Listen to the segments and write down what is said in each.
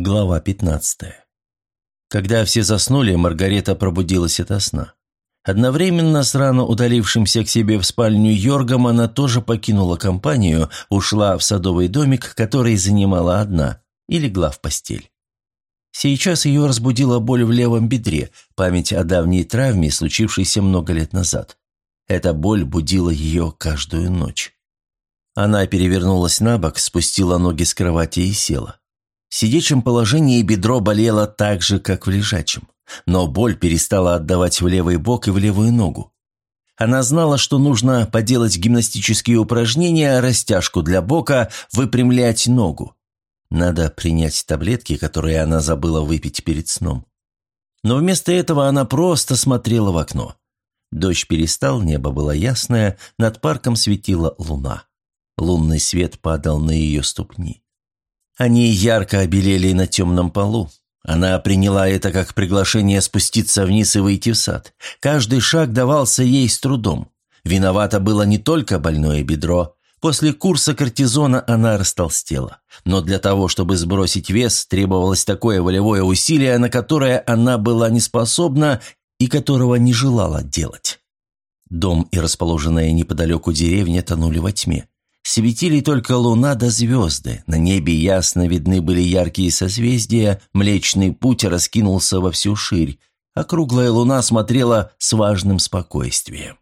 Глава 15. Когда все заснули, Маргарета пробудилась ото сна. Одновременно с рано удалившимся к себе в спальню Йоргом она тоже покинула компанию, ушла в садовый домик, который занимала одна, и легла в постель. Сейчас ее разбудила боль в левом бедре, память о давней травме, случившейся много лет назад. Эта боль будила ее каждую ночь. Она перевернулась на бок, спустила ноги с кровати и села. В сидячем положении бедро болело так же, как в лежачем. Но боль перестала отдавать в левый бок и в левую ногу. Она знала, что нужно поделать гимнастические упражнения, растяжку для бока, выпрямлять ногу. Надо принять таблетки, которые она забыла выпить перед сном. Но вместо этого она просто смотрела в окно. Дождь перестал, небо было ясное, над парком светила луна. Лунный свет падал на ее ступни. Они ярко обелели на темном полу. Она приняла это как приглашение спуститься вниз и выйти в сад. Каждый шаг давался ей с трудом. Виновато было не только больное бедро. После курса кортизона она растолстела. Но для того, чтобы сбросить вес, требовалось такое волевое усилие, на которое она была не способна и которого не желала делать. Дом и расположенная неподалеку деревня тонули во тьме. Светили только луна да звезды, на небе ясно видны были яркие созвездия, Млечный Путь раскинулся во всю ширь, а круглая луна смотрела с важным спокойствием.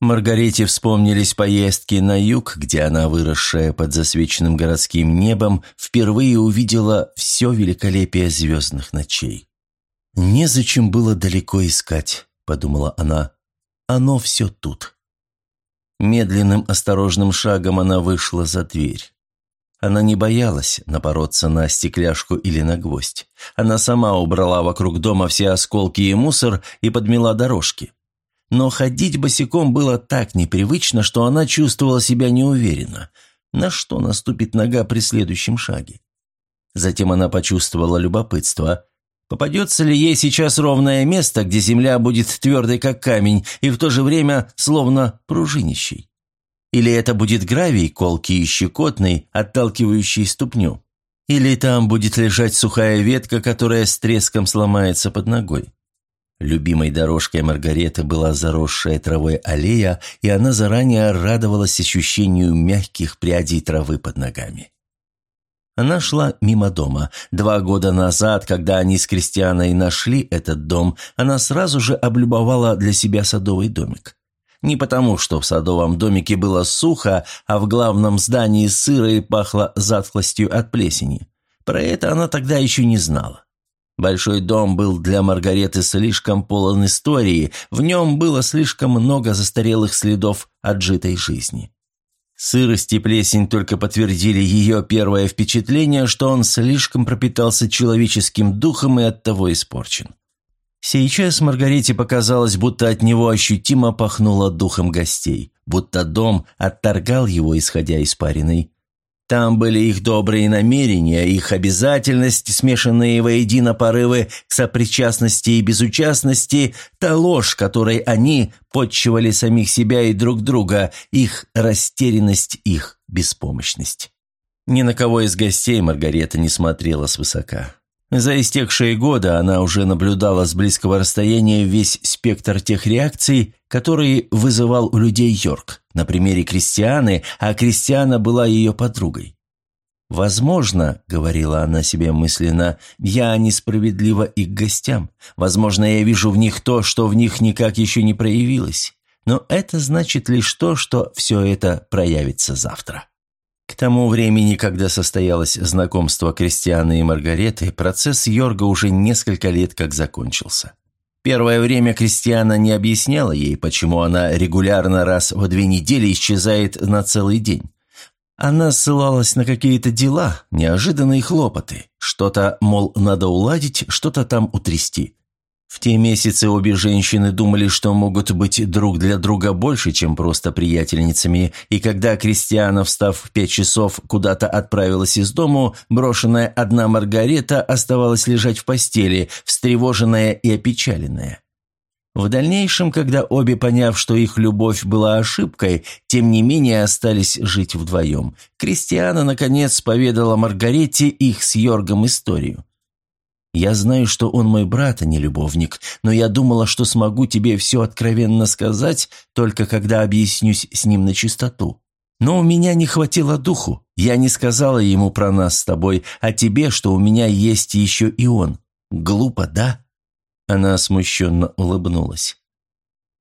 Маргарете вспомнились поездки на юг, где она, выросшая под засвеченным городским небом, впервые увидела все великолепие звездных ночей. «Незачем было далеко искать», — подумала она. «Оно все тут». Медленным осторожным шагом она вышла за дверь. Она не боялась напороться на стекляшку или на гвоздь. Она сама убрала вокруг дома все осколки и мусор и подмела дорожки. Но ходить босиком было так непривычно, что она чувствовала себя неуверенно. На что наступит нога при следующем шаге? Затем она почувствовала любопытство. Попадется ли ей сейчас ровное место, где земля будет твердой, как камень, и в то же время словно пружинищей? Или это будет гравий, колкий и щекотный, отталкивающий ступню? Или там будет лежать сухая ветка, которая с треском сломается под ногой? Любимой дорожкой Маргареты была заросшая травой аллея, и она заранее радовалась ощущению мягких прядей травы под ногами. Она шла мимо дома. Два года назад, когда они с Кристианой нашли этот дом, она сразу же облюбовала для себя садовый домик. Не потому, что в садовом домике было сухо, а в главном здании сыро и пахло затхлостью от плесени. Про это она тогда еще не знала. Большой дом был для Маргареты слишком полон истории, в нем было слишком много застарелых следов отжитой жизни. Сырость и плесень только подтвердили ее первое впечатление, что он слишком пропитался человеческим духом и оттого испорчен. Сейчас Маргарите показалось, будто от него ощутимо пахнуло духом гостей, будто дом отторгал его, исходя из париной. Там были их добрые намерения, их обязательность, смешанные воедино порывы к сопричастности и безучастности, та ложь, которой они подчивали самих себя и друг друга, их растерянность, их беспомощность. Ни на кого из гостей Маргарета не смотрела свысока. За истекшие годы она уже наблюдала с близкого расстояния весь спектр тех реакций, которые вызывал у людей Йорк, на примере Кристианы, а Кристиана была ее подругой. «Возможно, — говорила она себе мысленно, — я несправедлива и к гостям. Возможно, я вижу в них то, что в них никак еще не проявилось. Но это значит лишь то, что все это проявится завтра». К тому времени, когда состоялось знакомство Кристианы и Маргареты, процесс Йорга уже несколько лет как закончился. Первое время Кристиана не объясняла ей, почему она регулярно раз в две недели исчезает на целый день. Она ссылалась на какие-то дела, неожиданные хлопоты. Что-то, мол, надо уладить, что-то там утрясти. В те месяцы обе женщины думали, что могут быть друг для друга больше, чем просто приятельницами, и когда Кристиана, встав в пять часов, куда-то отправилась из дому, брошенная одна Маргарета оставалась лежать в постели, встревоженная и опечаленная. В дальнейшем, когда обе, поняв, что их любовь была ошибкой, тем не менее остались жить вдвоем, Кристиана, наконец, поведала Маргарете их с Йоргом историю. Я знаю, что он мой брат, а не любовник, но я думала, что смогу тебе все откровенно сказать, только когда объяснюсь с ним на чистоту. Но у меня не хватило духу. Я не сказала ему про нас с тобой, а тебе, что у меня есть еще и он. Глупо, да?» Она смущенно улыбнулась.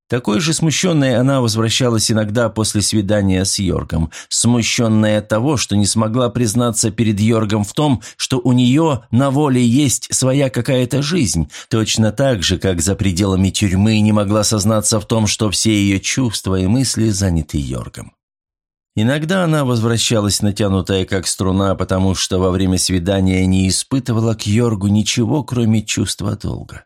Такой же смущенной она возвращалась иногда после свидания с Йоргом, смущенная того, что не смогла признаться перед Йоргом в том, что у нее на воле есть своя какая-то жизнь, точно так же, как за пределами тюрьмы не могла сознаться в том, что все ее чувства и мысли заняты Йоргом. Иногда она возвращалась натянутая как струна, потому что во время свидания не испытывала к Йоргу ничего, кроме чувства долга.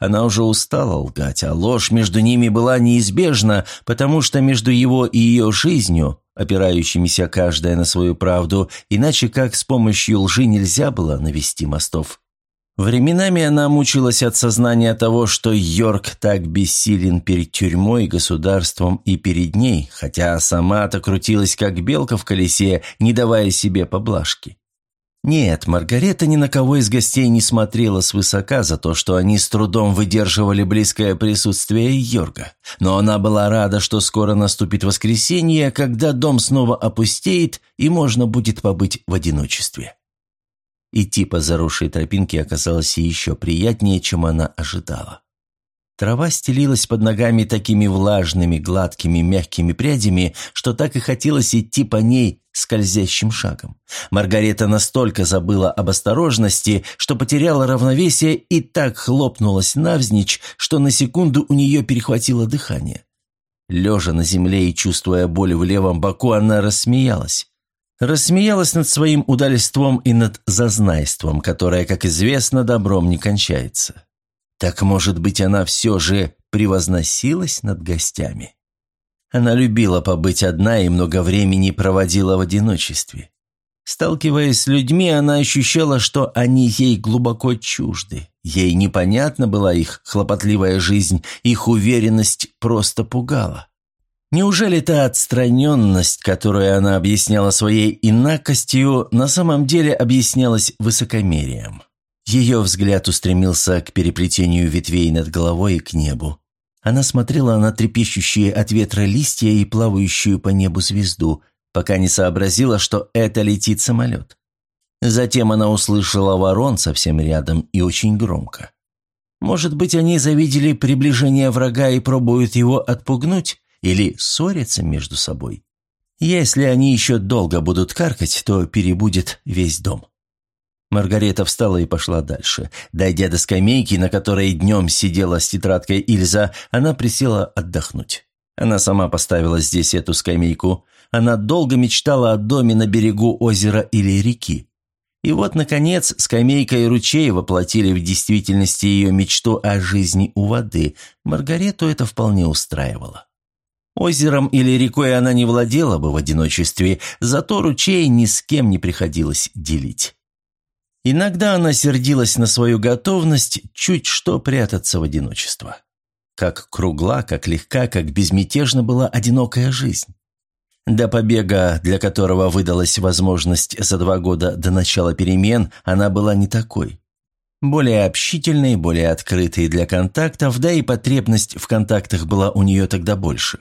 Она уже устала лгать, а ложь между ними была неизбежна, потому что между его и ее жизнью, опирающимися каждая на свою правду, иначе как с помощью лжи нельзя было навести мостов. Временами она мучилась от сознания того, что Йорк так бессилен перед тюрьмой, государством и перед ней, хотя сама-то крутилась как белка в колесе, не давая себе поблажки. Нет, Маргарета ни на кого из гостей не смотрела свысока за то, что они с трудом выдерживали близкое присутствие Йорга. Но она была рада, что скоро наступит воскресенье, когда дом снова опустеет и можно будет побыть в одиночестве. Идти по заросшей тропинке оказалось еще приятнее, чем она ожидала. Трава стелилась под ногами такими влажными, гладкими, мягкими прядями, что так и хотелось идти по ней скользящим шагом. Маргарета настолько забыла об осторожности, что потеряла равновесие и так хлопнулась навзничь, что на секунду у нее перехватило дыхание. Лежа на земле и чувствуя боль в левом боку, она рассмеялась. Рассмеялась над своим удальством и над зазнайством, которое, как известно, добром не кончается. Так, может быть, она все же превозносилась над гостями? Она любила побыть одна и много времени проводила в одиночестве. Сталкиваясь с людьми, она ощущала, что они ей глубоко чужды. Ей непонятна была их хлопотливая жизнь, их уверенность просто пугала. Неужели та отстраненность, которую она объясняла своей инакостью, на самом деле объяснялась высокомерием? Ее взгляд устремился к переплетению ветвей над головой и к небу. Она смотрела на трепещущие от ветра листья и плавающую по небу звезду, пока не сообразила, что это летит самолет. Затем она услышала ворон совсем рядом и очень громко. Может быть, они завидели приближение врага и пробуют его отпугнуть или ссорятся между собой. Если они еще долго будут каркать, то перебудет весь дом. Маргарета встала и пошла дальше. Дойдя до скамейки, на которой днем сидела с тетрадкой Ильза, она присела отдохнуть. Она сама поставила здесь эту скамейку. Она долго мечтала о доме на берегу озера или реки. И вот, наконец, скамейка и ручей воплотили в действительности ее мечту о жизни у воды. Маргарету это вполне устраивало. Озером или рекой она не владела бы в одиночестве, зато ручей ни с кем не приходилось делить. Иногда она сердилась на свою готовность чуть что прятаться в одиночество. Как кругла, как легка, как безмятежна была одинокая жизнь. До побега, для которого выдалась возможность за два года до начала перемен, она была не такой. Более общительной, более открытой для контактов, да и потребность в контактах была у нее тогда больше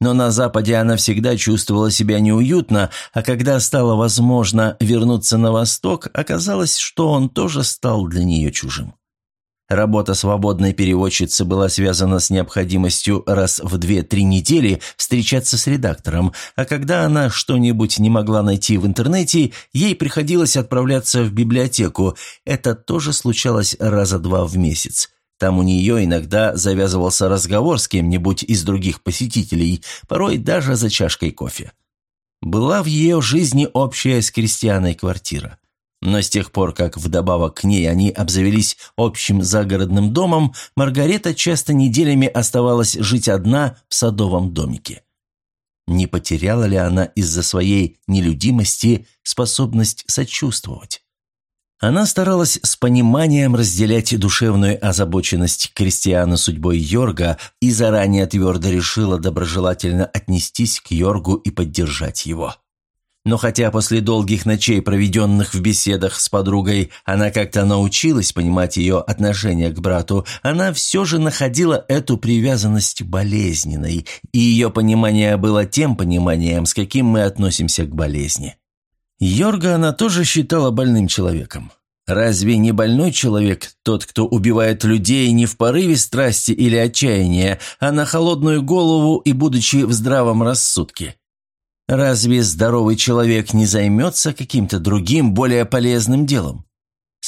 но на Западе она всегда чувствовала себя неуютно, а когда стало возможно вернуться на Восток, оказалось, что он тоже стал для нее чужим. Работа свободной переводчицы была связана с необходимостью раз в две-три недели встречаться с редактором, а когда она что-нибудь не могла найти в интернете, ей приходилось отправляться в библиотеку. Это тоже случалось раза два в месяц. Там у нее иногда завязывался разговор с кем-нибудь из других посетителей, порой даже за чашкой кофе. Была в ее жизни общая с крестьяной квартира. Но с тех пор, как вдобавок к ней они обзавелись общим загородным домом, Маргарета часто неделями оставалась жить одна в садовом домике. Не потеряла ли она из-за своей нелюдимости способность сочувствовать? Она старалась с пониманием разделять душевную озабоченность крестьяна судьбой Йорга и заранее твердо решила доброжелательно отнестись к Йоргу и поддержать его. Но хотя после долгих ночей, проведенных в беседах с подругой, она как-то научилась понимать ее отношение к брату, она все же находила эту привязанность болезненной, и ее понимание было тем пониманием, с каким мы относимся к болезни. Йорга она тоже считала больным человеком. Разве не больной человек тот, кто убивает людей не в порыве страсти или отчаяния, а на холодную голову и будучи в здравом рассудке? Разве здоровый человек не займется каким-то другим, более полезным делом?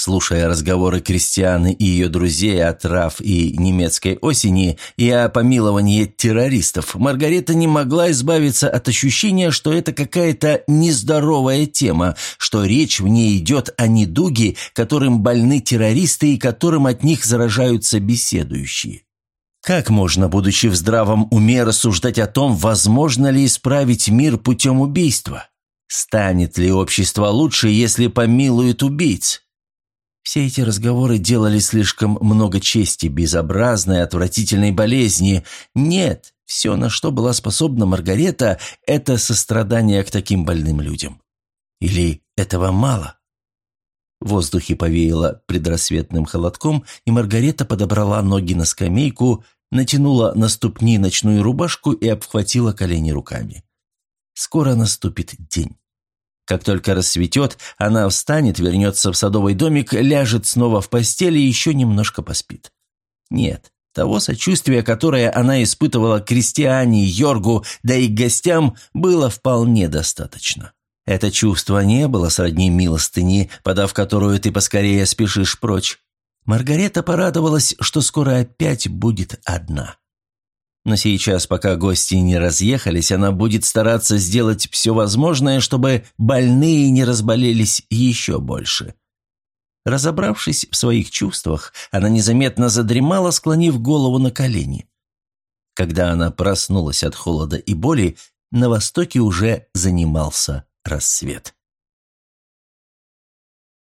Слушая разговоры Кристианы и ее друзей о трав и немецкой осени и о помиловании террористов, Маргарета не могла избавиться от ощущения, что это какая-то нездоровая тема, что речь в ней идет о недуге, которым больны террористы и которым от них заражаются беседующие. Как можно, будучи в здравом уме, рассуждать о том, возможно ли исправить мир путем убийства? Станет ли общество лучше, если помилует убийц? Все эти разговоры делали слишком много чести безобразной, отвратительной болезни. Нет, все, на что была способна Маргарета, это сострадание к таким больным людям. Или этого мало? В воздухе повеяло предрассветным холодком, и Маргарета подобрала ноги на скамейку, натянула на ступни ночную рубашку и обхватила колени руками. Скоро наступит день. Как только рассветет, она встанет, вернется в садовый домик, ляжет снова в постели и еще немножко поспит. Нет, того сочувствия, которое она испытывала крестьяне, Йоргу, да и гостям, было вполне достаточно. Это чувство не было сродни милостыни, подав которую ты поскорее спешишь прочь. Маргарета порадовалась, что скоро опять будет одна. Но сейчас, пока гости не разъехались, она будет стараться сделать все возможное, чтобы больные не разболелись еще больше. Разобравшись в своих чувствах, она незаметно задремала, склонив голову на колени. Когда она проснулась от холода и боли, на востоке уже занимался рассвет.